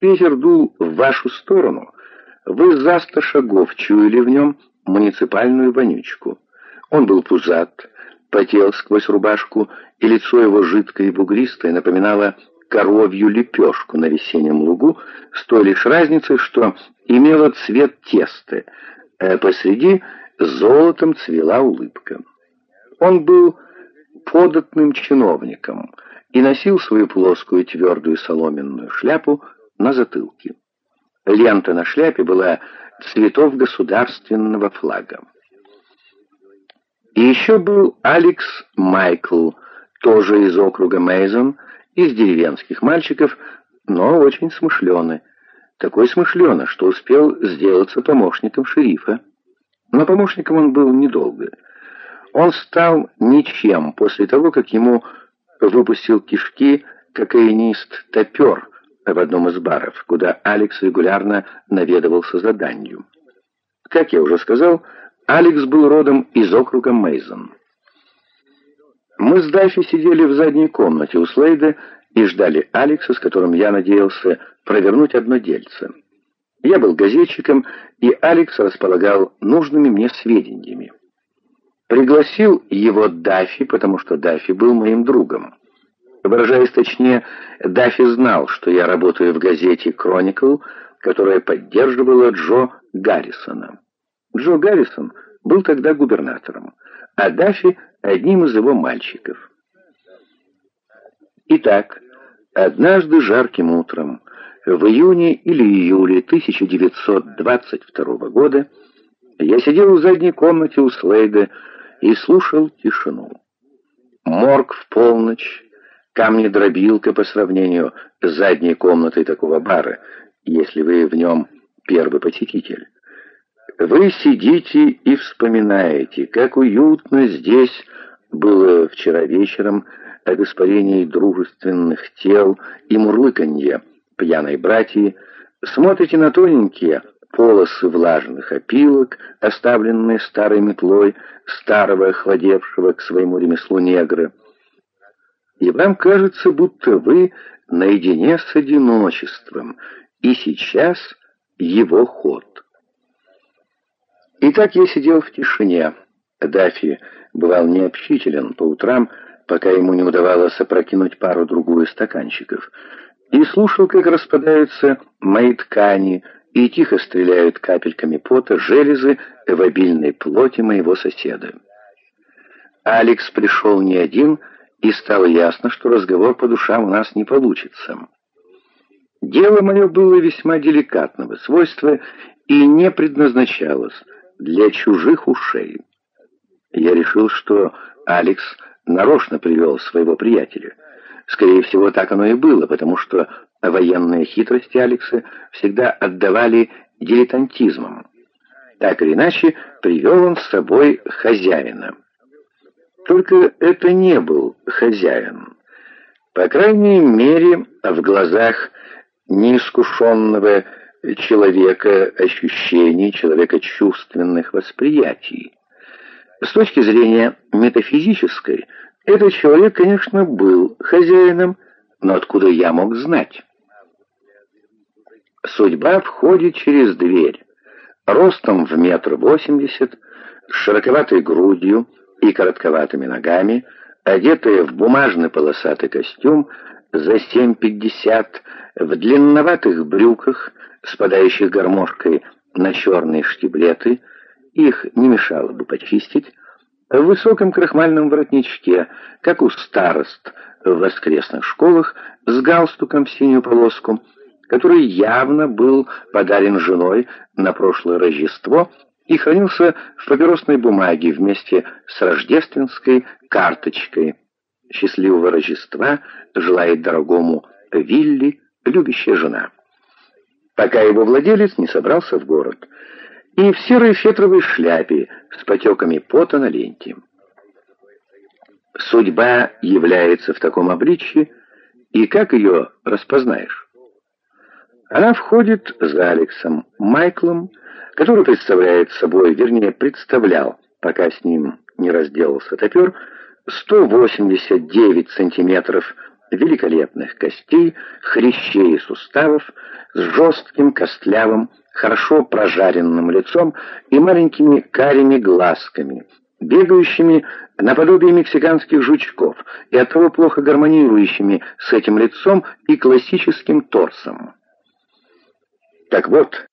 Ветер дул в вашу сторону. Вы за сто шагов чуяли в нем муниципальную вонючку. Он был пузат, потел сквозь рубашку, и лицо его жидкое и бугристое напоминало коровью лепешку на весеннем лугу, с той лишь разницей, что имело цвет теста, а посреди золотом цвела улыбка. Он был податным чиновником и носил свою плоскую твердую соломенную шляпу на затылке. Лента на шляпе была цветов государственного флага. И еще был Алекс Майкл, тоже из округа Мейзон, из деревенских мальчиков, но очень смышленый. Такой смышленый, что успел сделаться помощником шерифа. Но помощником он был недолго. Он стал ничем после того, как ему выпустил кишки кокаинист-топер в одном из баров, куда Алекс регулярно наведывался за данью. Как я уже сказал, Алекс был родом из округа Мейзон. Мы с Даффи сидели в задней комнате у Слейда и ждали Алекса, с которым я надеялся провернуть одно дельце. Я был газетчиком, и Алекс располагал нужными мне сведениями. Пригласил его Даффи, потому что Даффи был моим другом. Выражаясь точнее, Даффи знал, что я работаю в газете «Кроникл», которая поддерживала Джо Гаррисона. Джо Гаррисон был тогда губернатором, а Даффи — одним из его мальчиков. Итак, однажды жарким утром, в июне или июле 1922 года, я сидел в задней комнате у Слейда и слушал тишину. Морг в полночь, камни-дробилка по сравнению с задней комнатой такого бара, если вы в нем первый посетитель. Вы сидите и вспоминаете, как уютно здесь было вчера вечером о испарении дружественных тел и мурлыканье пьяной братьи, смотрите на тоненькие полосы влажных опилок, оставленные старой метлой старого охладевшего к своему ремеслу негра, и вам кажется, будто вы наедине с одиночеством, и сейчас его ход. Итак, я сидел в тишине. Даффи бывал необщителен по утрам, пока ему не удавалось опрокинуть пару-другую стаканчиков, и слушал, как распадаются мои ткани и тихо стреляют капельками пота железы в обильной плоти моего соседа. Алекс пришел не один, и стало ясно, что разговор по душам у нас не получится. Дело мое было весьма деликатного свойства и не предназначалось для чужих ушей. Я решил, что Алекс нарочно привел своего приятеля. Скорее всего, так оно и было, потому что военные хитрости Алекса всегда отдавали дилетантизмом. Так или иначе, привел он с собой хозяина. Только это не был хозяин. По крайней мере, в глазах неискушенного человека ощущений, человека чувственных восприятий. С точки зрения метафизической, этот человек, конечно, был хозяином, но откуда я мог знать? Судьба входит через дверь, ростом в метр восемьдесят, с широковатой грудью, и коротковатыми ногами, одетая в бумажный полосатый костюм за 7,50, в длинноватых брюках, спадающих гармошкой на черные штиблеты, их не мешало бы почистить, в высоком крахмальном воротничке, как у старост в воскресных школах, с галстуком в синюю полоску, который явно был подарен женой на прошлое Рождество и хранился в папиросной бумаге вместе с рождественской карточкой. «Счастливого Рождества желает дорогому Вилли любящая жена». Пока его владелец не собрался в город, и в серой фетровой шляпе с потеками пота на ленте. Судьба является в таком обличье, и как ее распознаешь? Она входит за Алексом Майклом, который представляет собой, вернее, представлял, пока с ним не разделался топер, 189 сантиметров великолепных костей, хрящей и суставов, с жестким, костлявым, хорошо прожаренным лицом и маленькими карими глазками, бегающими наподобие мексиканских жучков и оттого плохо гармонирующими с этим лицом и классическим торсом. Так вот,